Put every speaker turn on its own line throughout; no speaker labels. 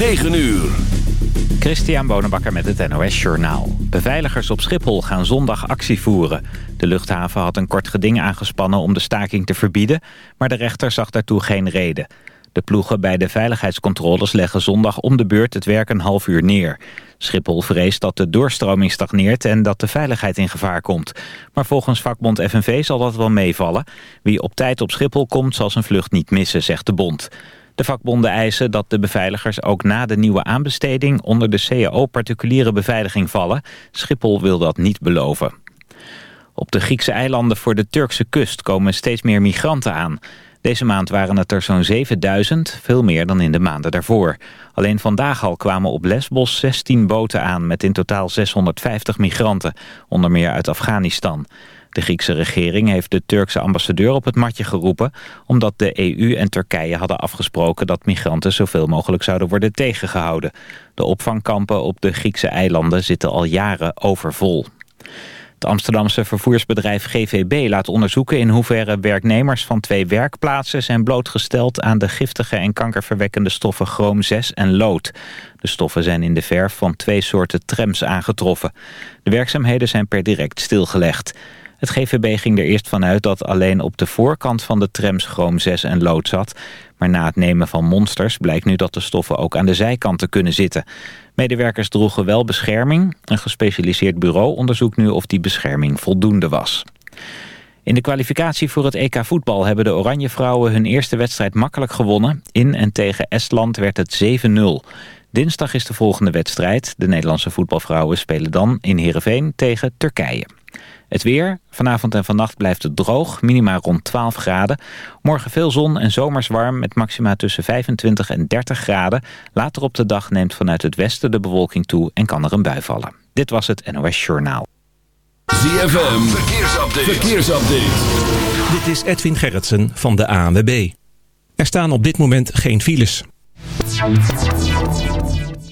9 uur.
Christian Bonenbakker met het NOS Journaal. Beveiligers op Schiphol gaan zondag actie voeren. De luchthaven had een kort geding aangespannen om de staking te verbieden... maar de rechter zag daartoe geen reden. De ploegen bij de veiligheidscontroles leggen zondag om de beurt het werk een half uur neer. Schiphol vreest dat de doorstroming stagneert en dat de veiligheid in gevaar komt. Maar volgens vakbond FNV zal dat wel meevallen. Wie op tijd op Schiphol komt zal zijn vlucht niet missen, zegt de bond. De vakbonden eisen dat de beveiligers ook na de nieuwe aanbesteding onder de CAO particuliere beveiliging vallen. Schiphol wil dat niet beloven. Op de Griekse eilanden voor de Turkse kust komen steeds meer migranten aan. Deze maand waren het er zo'n 7000, veel meer dan in de maanden daarvoor. Alleen vandaag al kwamen op Lesbos 16 boten aan met in totaal 650 migranten, onder meer uit Afghanistan. De Griekse regering heeft de Turkse ambassadeur op het matje geroepen... omdat de EU en Turkije hadden afgesproken dat migranten zoveel mogelijk zouden worden tegengehouden. De opvangkampen op de Griekse eilanden zitten al jaren overvol. Het Amsterdamse vervoersbedrijf GVB laat onderzoeken in hoeverre werknemers van twee werkplaatsen zijn blootgesteld aan de giftige en kankerverwekkende stoffen chroom 6 en lood. De stoffen zijn in de verf van twee soorten trams aangetroffen. De werkzaamheden zijn per direct stilgelegd. Het GVB ging er eerst vanuit dat alleen op de voorkant van de trams chroom 6 en lood zat. Maar na het nemen van monsters blijkt nu dat de stoffen ook aan de zijkanten kunnen zitten. Medewerkers droegen wel bescherming. Een gespecialiseerd bureau onderzoekt nu of die bescherming voldoende was. In de kwalificatie voor het EK voetbal hebben de Oranje Vrouwen hun eerste wedstrijd makkelijk gewonnen. In en tegen Estland werd het 7-0. Dinsdag is de volgende wedstrijd. De Nederlandse voetbalvrouwen spelen dan in Heerenveen tegen Turkije. Het weer. Vanavond en vannacht blijft het droog. Minima rond 12 graden. Morgen veel zon en zomers warm met maxima tussen 25 en 30 graden. Later op de dag neemt vanuit het westen de bewolking toe en kan er een bui vallen. Dit was het NOS Journaal.
ZFM. Verkeersupdate. Verkeersupdate.
Dit is Edwin Gerritsen van de ANWB. Er staan op dit moment geen files.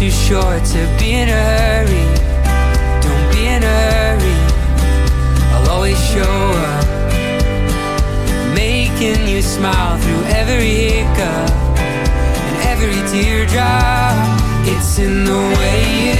too short to be in a hurry. Don't be in a hurry. I'll always show up, making you smile through every hiccup and every teardrop. It's in the way you.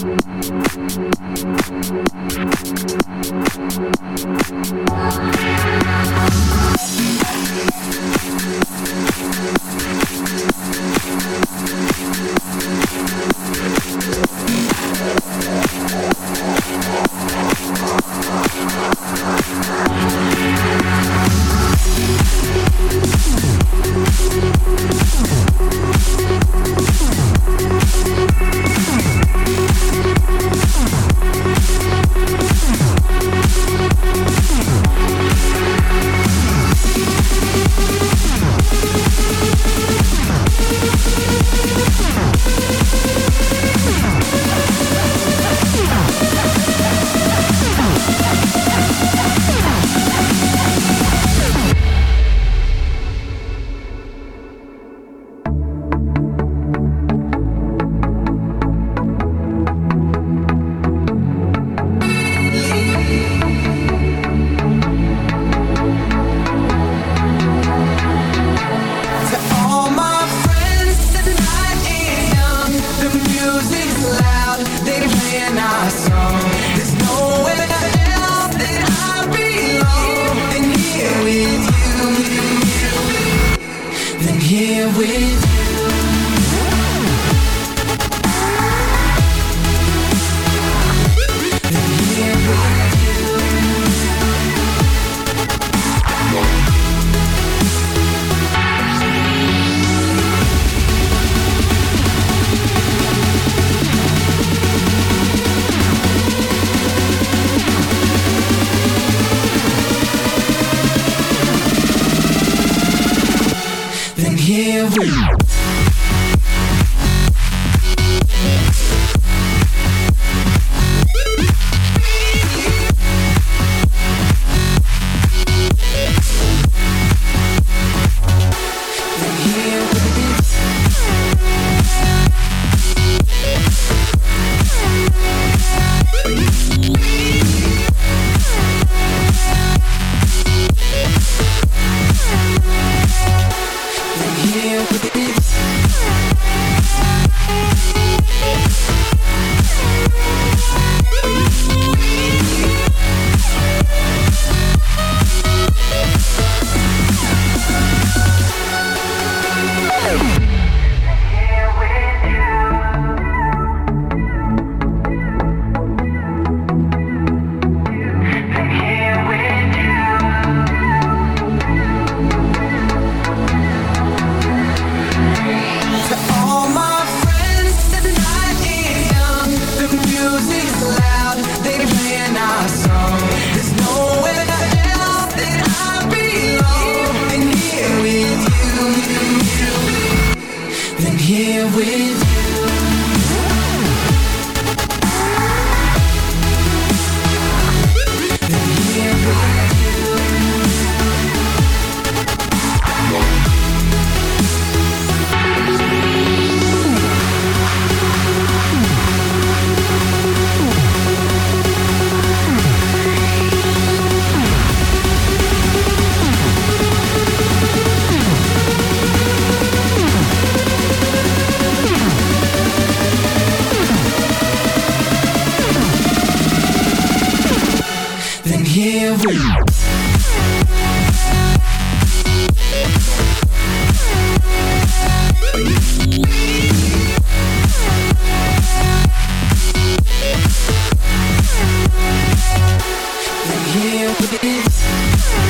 Thank Thank you. Here with Than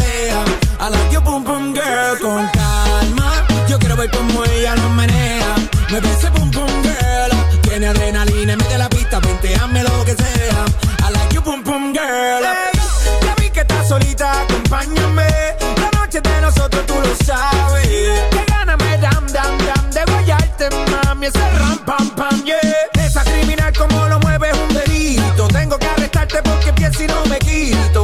Mueve ese boom boom girl. Tiene adrenalina, mete la pista, venteame lo que sea. I like your boom boom girl. ya vi que estás solita, acompáñame. La noche de nosotros, tú lo sabes. Que gana me dam, dam, dam. De guayarte, mami, ese ram, pam, pam, yeah. Esa criminal como lo mueve es un delito. Tengo que arrestarte porque pienso y no me quito.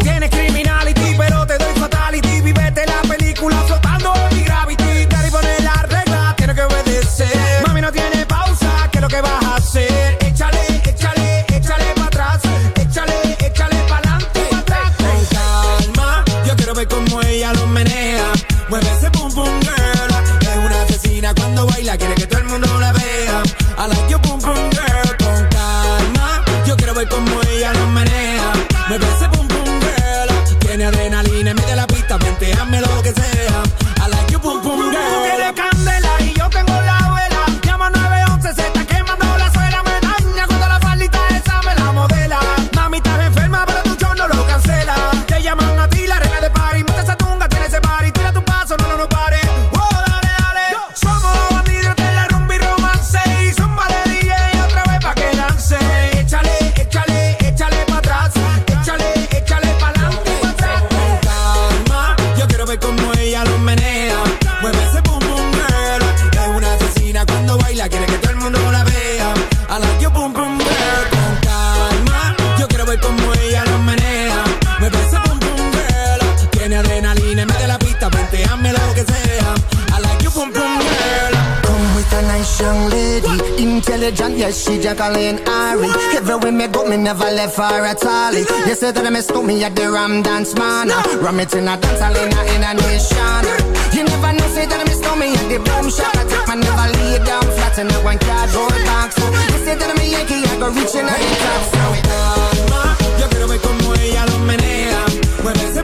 Colleen Ari. way me go, me never left for a tally. You said that I miss me at the Ram Dance Man. Ram it in a dance, I in a nation. You never know, say that I miss me at the Boom Shop. I take my never lay down flat in a one cardboard box. You
said that I'm a Yankee, I go reaching out the top. So it
on. Yo quiero ver como ella lo menea. Mueve ese